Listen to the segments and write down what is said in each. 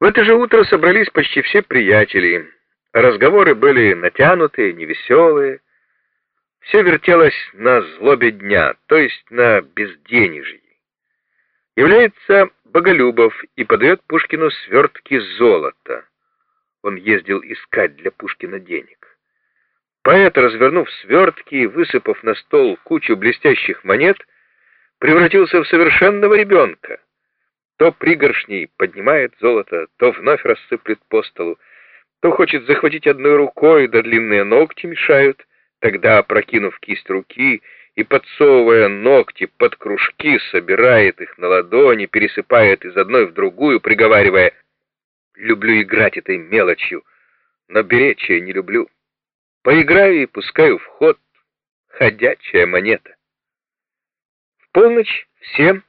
В это же утро собрались почти все приятели. Разговоры были натянутые, невеселые. Все вертелось на злобе дня, то есть на безденежье. Является Боголюбов и подает Пушкину свертки золота. Он ездил искать для Пушкина денег. Поэт, развернув свертки и высыпав на стол кучу блестящих монет, превратился в совершенного ребенка. То пригоршней поднимает золото, то вновь рассыплет по столу, то хочет захватить одной рукой, да длинные ногти мешают, тогда, опрокинув кисть руки и подсовывая ногти под кружки, собирает их на ладони, пересыпает из одной в другую, приговаривая «Люблю играть этой мелочью, но беречь я не люблю. Поиграю и пускаю в ход ходячая монета». В полночь всем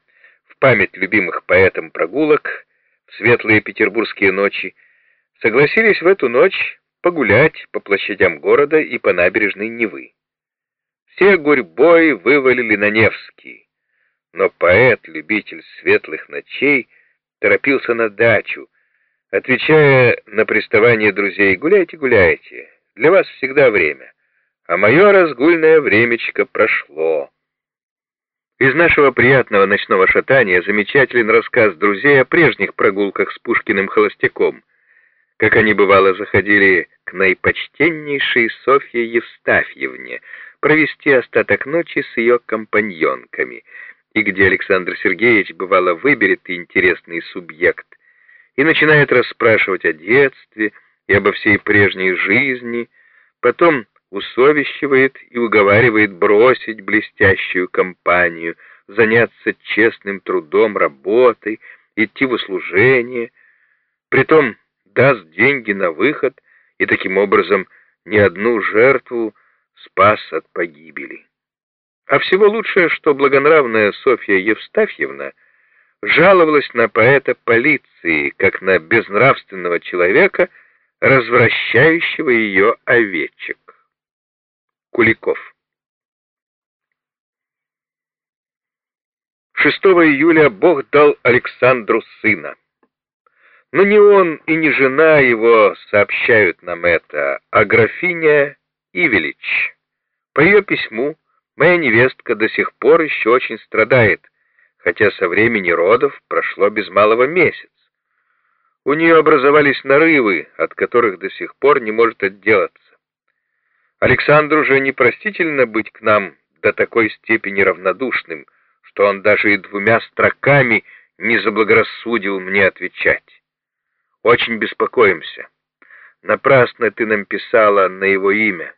память любимых поэтом прогулок в светлые петербургские ночи, согласились в эту ночь погулять по площадям города и по набережной Невы. Все гурьбой вывалили на Невский, но поэт, любитель светлых ночей, торопился на дачу, отвечая на приставание друзей «Гуляйте, гуляйте, для вас всегда время, а мое разгульное времечко прошло». Из нашего приятного ночного шатания замечателен рассказ друзей о прежних прогулках с Пушкиным холостяком, как они бывало заходили к наипочтеннейшей Софье Евстафьевне провести остаток ночи с ее компаньонками, и где Александр Сергеевич бывало выберет интересный субъект и начинает расспрашивать о детстве и обо всей прежней жизни, потом усовещивает и уговаривает бросить блестящую компанию, заняться честным трудом, работой, идти в услужение, притом даст деньги на выход и таким образом ни одну жертву спас от погибели. А всего лучшее, что благонравная Софья Евстафьевна жаловалась на поэта полиции, как на безнравственного человека, развращающего ее овечек. Куликов. 6 июля Бог дал Александру сына. Но не он и не жена его сообщают нам это, а графиня Ивелич. По ее письму моя невестка до сих пор еще очень страдает, хотя со времени родов прошло без малого месяц. У нее образовались нарывы, от которых до сих пор не может отделаться. Александру же непростительно быть к нам до такой степени равнодушным, что он даже и двумя строками не заблагорассудил мне отвечать. Очень беспокоимся. Напрасно ты нам писала на его имя.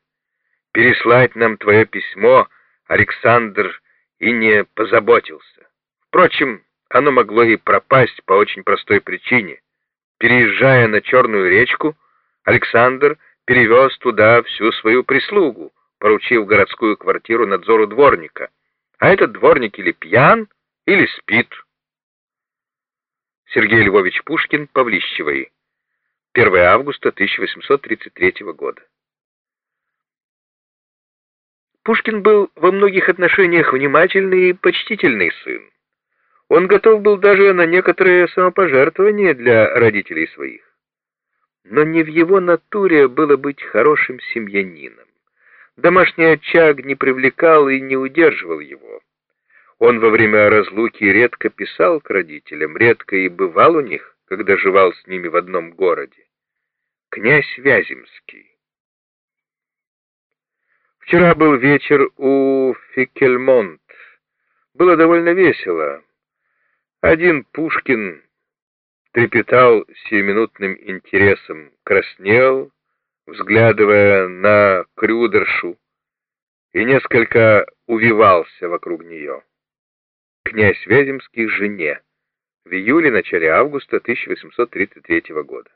Переслать нам твое письмо Александр и не позаботился. Впрочем, оно могло и пропасть по очень простой причине. Переезжая на Черную речку, Александр — перевез туда всю свою прислугу, поручив городскую квартиру надзору дворника. А этот дворник или пьян, или спит. Сергей Львович Пушкин, Павлищевой. 1 августа 1833 года. Пушкин был во многих отношениях внимательный и почтительный сын. Он готов был даже на некоторые самопожертвования для родителей своих но не в его натуре было быть хорошим семьянином. Домашний очаг не привлекал и не удерживал его. Он во время разлуки редко писал к родителям, редко и бывал у них, когда жевал с ними в одном городе. Князь Вяземский. Вчера был вечер у Фикельмонт. Было довольно весело. Один Пушкин трепетал сиюминутным интересом, краснел, взглядывая на Крюдершу, и несколько увивался вокруг нее. Князь Вяземский жене в июле-начале августа 1833 года.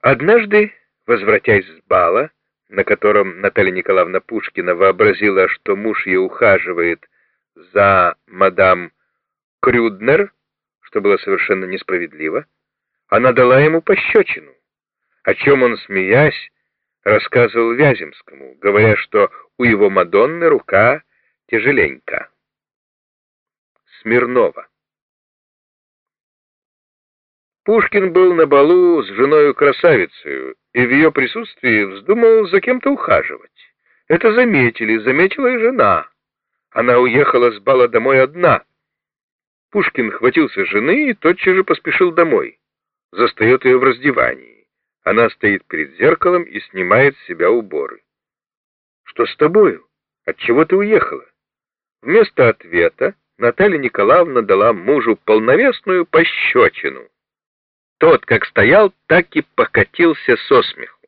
Однажды, возвратясь с бала, на котором Наталья Николаевна Пушкина вообразила, что муж ее ухаживает за мадам Крюднер, что было совершенно несправедливо, она дала ему пощечину, о чем он, смеясь, рассказывал Вяземскому, говоря, что у его Мадонны рука тяжеленька. Смирнова Пушкин был на балу с женою красавицей и в ее присутствии вздумал за кем-то ухаживать. Это заметили, заметила и жена. Она уехала с бала домой одна. Пушкин хватился жены и тотчас же поспешил домой. Застает ее в раздевании. Она стоит перед зеркалом и снимает с себя уборы. «Что с тобою? Отчего ты уехала?» Вместо ответа Наталья Николаевна дала мужу полновесную пощечину. Тот, как стоял, так и покатился со смеху.